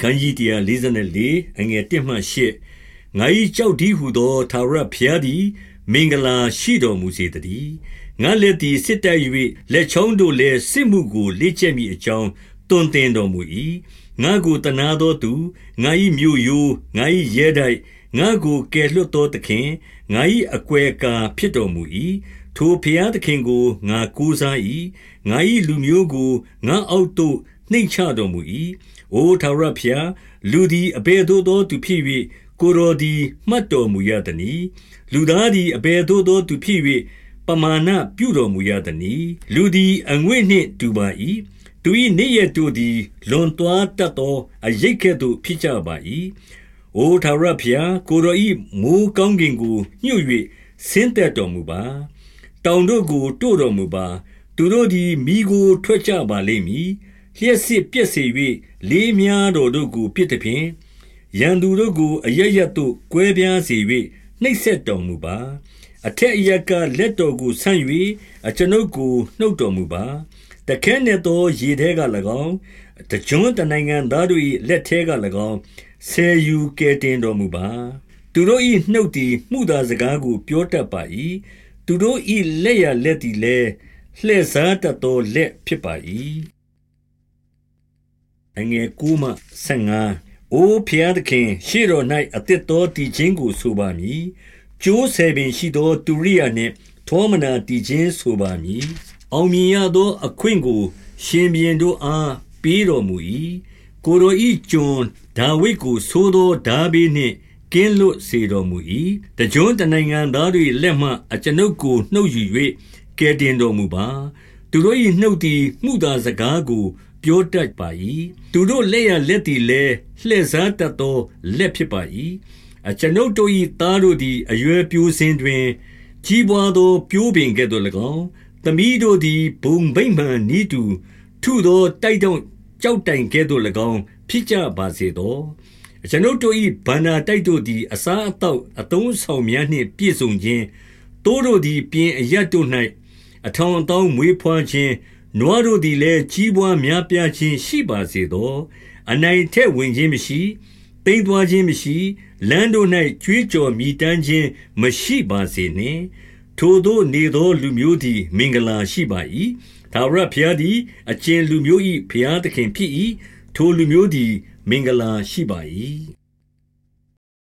ခန်းကြီး144အငယ်1မှ8ငါ၏ကြောက်ဒီဟုသောသာရဖျားသည် မင်္ဂလာရှိတော်မူစေတည်းငါလက်သည်စစ်တိုက်၍လက်ချောင်းတို့လည်းစစ်မှုကိုလေ့ကျက်မိအကြောင်းတွင်တင်တော်မူ၏ငါကိုတနာသောသူငါ၏မြို့ယိုးငါ၏ရဲတိုက်ငါကိုကယ်လွတ်သောသခင်ငါ၏အကွယ်ကာဖြစ်တော်မူ၏ထိုဖျားသခင်ကိုငါကူးစား၏ငါ၏လူမျိုးကိုငါအောက်သို့ နှိမ့်ချတော်မူ၏။အိုထာဝရဘုရားလူသည်အဘယ်သို့သောသူဖြစ်၍ကိုတော်သည်မှတ်တော်မူရသနည်း။လူသားသည်အဘယ်သို့သောသူဖြစ်၍ပမာဏပြုတော်မူရသနည်း။လူသည်အငွေ့နှင့်တူပါ၏။သူ၏နေ့ရက်တို့သည်လွန်သွားတတ်သောအရိပ်ကဲ့သို့ဖြစ်ကြပါ၏။အိုထာဝရဘုရားကိုတော်၏မိုးကောင်းကင်ကိုညှို့၍ဆင်းသက်တော်မူပါ။တောင်တို့ကိုတို့တော်မူပါ။သူတို့သည်မိကိုထွက်ကြပါလိမ့်မည် လျှက်စစ်ပြက်စေ၍လေးများတော်တို့ကိုပြစ်သည်ဖြင့်ရန်သူတို့ကိုအရရတ်သို့ကွဲပြားစေ၍နှိပ်စက်တော်မူပါအထက်အရကလက်တော်ကိုဆန့်၍အကျွန်ုပ်ကိုနှုတ်တော်မူပါတခဲနှင့်သောရေထဲက၎င်းတကြွတနိုင်ငံသားတို့၏လက်ထဲက၎င်းဆယ်ယူကဲတင်တော်မူပါ သူတို့၏နှုတ်သည်မှုသာစကားကို ပြောတတ်ပါ၏သူတို့၏လက်ရလက်သည်လည်းလှည့်စားတတ်သောလက်ဖြစ်ပါ၏ အငယ်9မှ15အိုဖျားသခင် ရှေ့တော်၌အသစ်သောတည်ခြင်းကိုဆိုပါမည်ကျိုးဆယ်ပင်ရှိသောတူရိယာနှင့်ထောမနာတည်ခြင်းဆိုပါမည်အောင်မြင်ရသောအခွင့်ကို ရှင်ဘီရင်တို့အားပေးတော်မူ၏ကိုရောဤကျွန်ဒါဝိဒ်ကိုသိုးသောဒါဘေးနှင့်ကင်းလွတ်စေတော်မူ၏တကြွတနိုင်ငံသားတို့လက်မှအကျွန်ုပ်ကိုနှုတ်ယူ၍ကယ်တင်တော်မူပါ သူတို့၏နှုတ်သည်မှုသာစကားကို ပြောတတ်ပါ၏သူတို့လက်ရလက်သည်လည်းလှည့်စားတတ်သောလက်ဖြစ်ပါ၏အကျွန်ုပ်တို့၏သားတို့သည်အရွယ်ပြိုးစင်တွင် ကြီးပွားသောပြိုးပင်ကဲ့သို့၎င်းသမီးတို့သည်ဘုံဗိမ္မာန်ဤတူထုသောတိုက်တော့ကြောက်တိုင်ကဲ့သို့၎င်းဖြစ်ကြပါစေသောအကျွန်ုပ်တို့၏ဗန္နာတိုက်တို့သည်အစားအသောက်အသုံးဆောင်များနှင့်ပြည့်စုံခြင်းတိုးတို့သည်ပြင်အရတ်တို့၌အထောင်အသောင်းမွေးဖွားခြင်း နွားတို့သည်လည်းကြီးပွားများပြားခြင်းရှိပါစေသောအနိုင်ထက်ဝင်ခြင်းမရှိတိမ်သွားခြင်းမရှိလမ်းတို့၌ကြွေးကြော်မြည်တမ်းခြင်းမရှိပါစေနှင့်ထိုသောနေသောလူမျိုးသည် မင်္ဂလာရှိပါ၏သာဝရဘုရားသည် အကျဉ်လူမျိုး၏ဘုရားသခင်ဖြစ်၏ထိုလူမျိုးသည် မင်္ဂလာရှိပါ၏